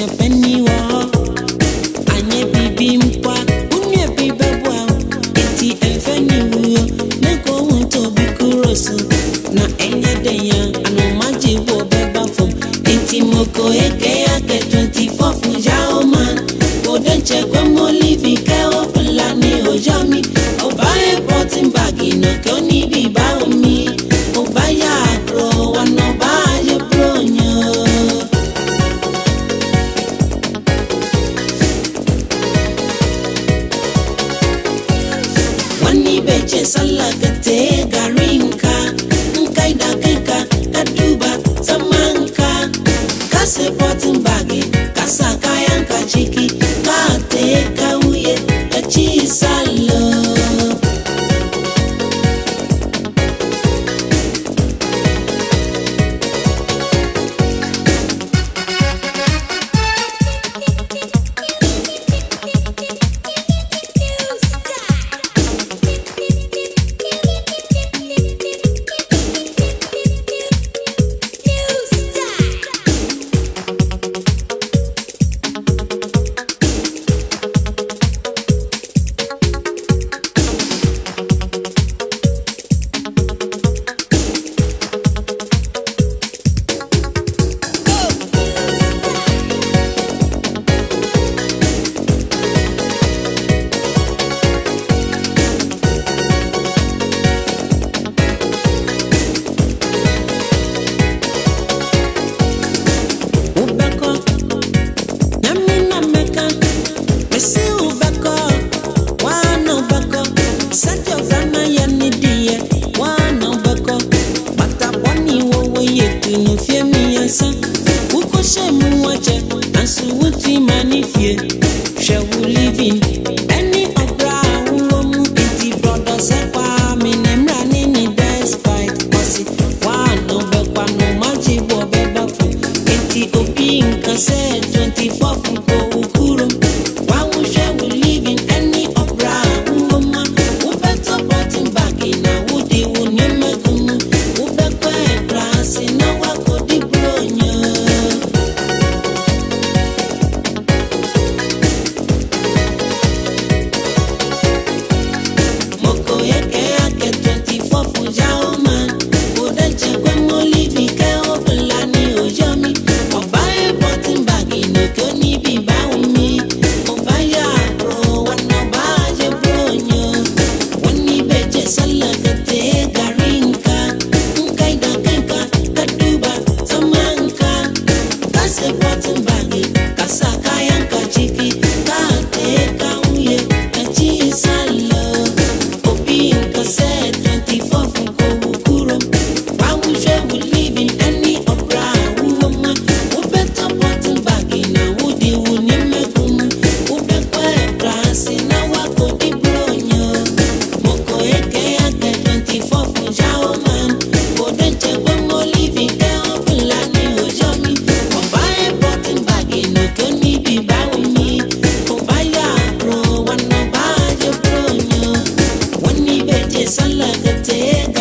sipping Shehu living. Any of brown woman is the brother sepa. Me name Rani ni despite. Cause it one no beba no magic wo beba fun. Eti obi nkan se twenty four fun sallar ka ta